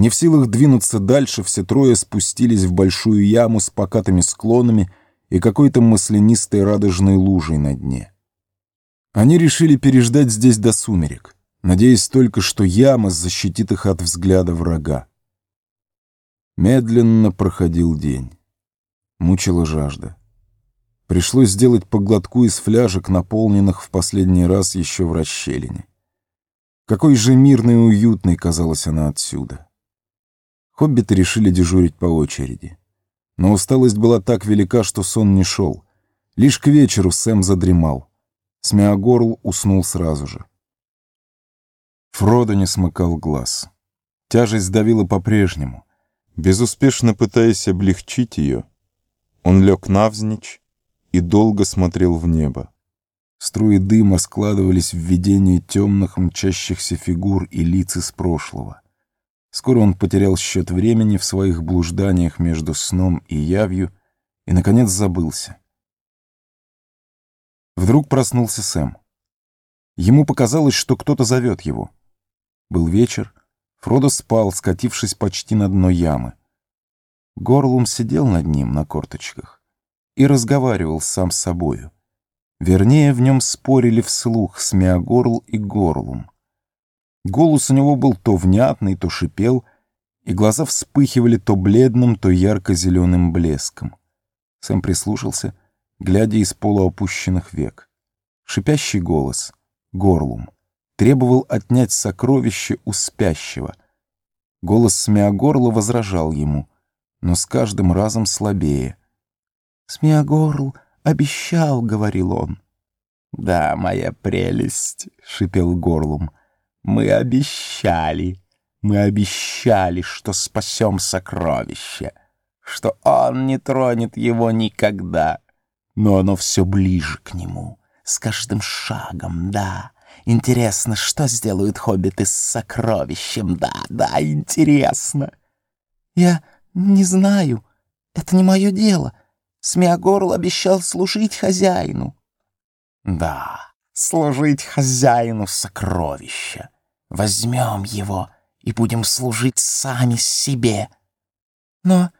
Не в силах двинуться дальше, все трое спустились в большую яму с покатыми склонами и какой-то маслянистой радужной лужей на дне. Они решили переждать здесь до сумерек, надеясь только, что яма защитит их от взгляда врага. Медленно проходил день. Мучила жажда. Пришлось сделать по глотку из фляжек, наполненных в последний раз еще в расщелине. Какой же мирной и уютной казалась она отсюда. Хоббиты решили дежурить по очереди. Но усталость была так велика, что сон не шел. Лишь к вечеру Сэм задремал. Смеогорл уснул сразу же. Фродо не смыкал глаз. Тяжесть давила по-прежнему. Безуспешно пытаясь облегчить ее, он лег навзничь и долго смотрел в небо. Струи дыма складывались в видение темных мчащихся фигур и лиц из прошлого. Скоро он потерял счет времени в своих блужданиях между сном и явью и, наконец, забылся. Вдруг проснулся Сэм. Ему показалось, что кто-то зовет его. Был вечер, Фродо спал, скатившись почти на дно ямы. Горлум сидел над ним на корточках и разговаривал сам с собою. Вернее, в нем спорили вслух Смеогорл и Горлум. Голос у него был то внятный, то шипел, и глаза вспыхивали то бледным, то ярко-зеленым блеском. Сэм прислушался, глядя из полуопущенных век. Шипящий голос, Горлум, требовал отнять сокровище у спящего. Голос Смеогорла возражал ему, но с каждым разом слабее. «Смеогорл обещал», — говорил он. «Да, моя прелесть», — шипел Горлум, — мы обещали, мы обещали, что спасем сокровище, что он не тронет его никогда. Но оно все ближе к нему, с каждым шагом, да. Интересно, что сделают хоббиты с сокровищем, да, да, интересно. Я не знаю, это не мое дело. Смеогорл обещал служить хозяину. Да служить хозяину сокровища. Возьмем его и будем служить сами себе. Но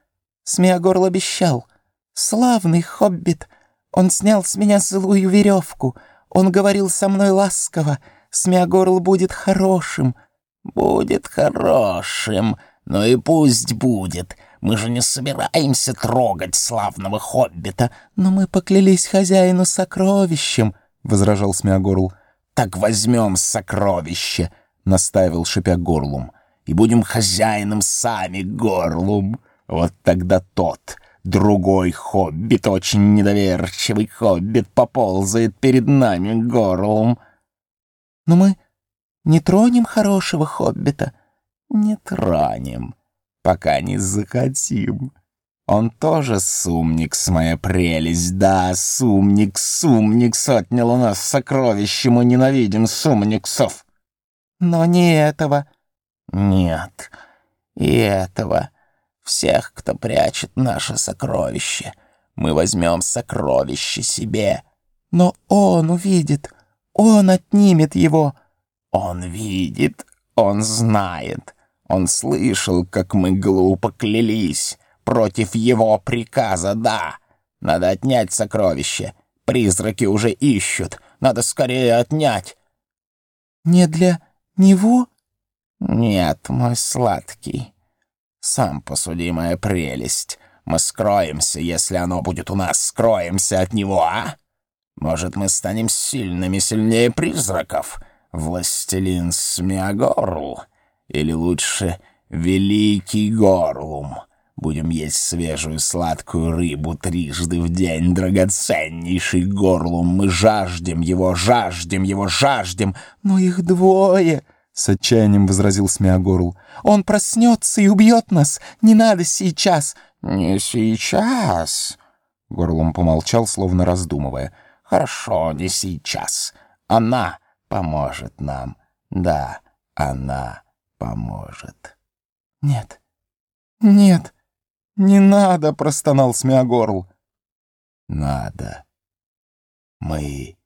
Смеогорл обещал. Славный хоббит. Он снял с меня злую веревку. Он говорил со мной ласково. Смеогорл будет хорошим. Будет хорошим. Ну и пусть будет. Мы же не собираемся трогать славного хоббита. Но мы поклялись хозяину сокровищем. — возражал Смеогорл. «Так возьмем сокровище», — наставил шипя горлум, «и будем хозяином сами горлум. Вот тогда тот, другой хоббит, очень недоверчивый хоббит, поползает перед нами горлум». «Но мы не тронем хорошего хоббита?» «Не тронем, пока не захотим», он тоже сумникс, моя прелесть, да, сумникс, сумникс отнял у нас сокровище, мы ненавидим сумниксов. Но не этого. Нет, и этого. Всех, кто прячет наше сокровище. Мы возьмем сокровище себе. Но он увидит, он отнимет его. Он видит, он знает, он слышал, как мы глупо клялись против его приказа, да. Надо отнять сокровище. Призраки уже ищут. Надо скорее отнять. Не для него? Нет, мой сладкий. Сам посуди, моя прелесть. Мы скроемся, если оно будет у нас. Скроемся от него, а? Может, мы станем сильными, сильнее призраков? Властелин Смеогорл? Или лучше Великий Горлум? Будем есть свежую сладкую рыбу трижды в день, драгоценнейший горлум. Мы жаждем его, жаждем его, жаждем. Но их двое, — с отчаянием возразил Смеогорл. Он проснется и убьет нас. Не надо сейчас. Не сейчас. Горлум помолчал, словно раздумывая. Хорошо, не сейчас. Она поможет нам. Да, она поможет. Нет, нет. «Не надо!» — простонал Смеогорл. «Надо. Мы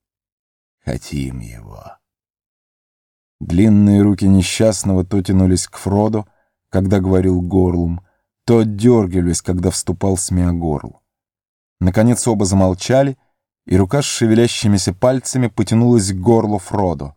хотим его». Длинные руки несчастного то тянулись к Фроду, когда говорил Горлум, то отдергивались, когда вступал Смеогорл. Наконец оба замолчали, и рука с шевелящимися пальцами потянулась к горлу Фродо.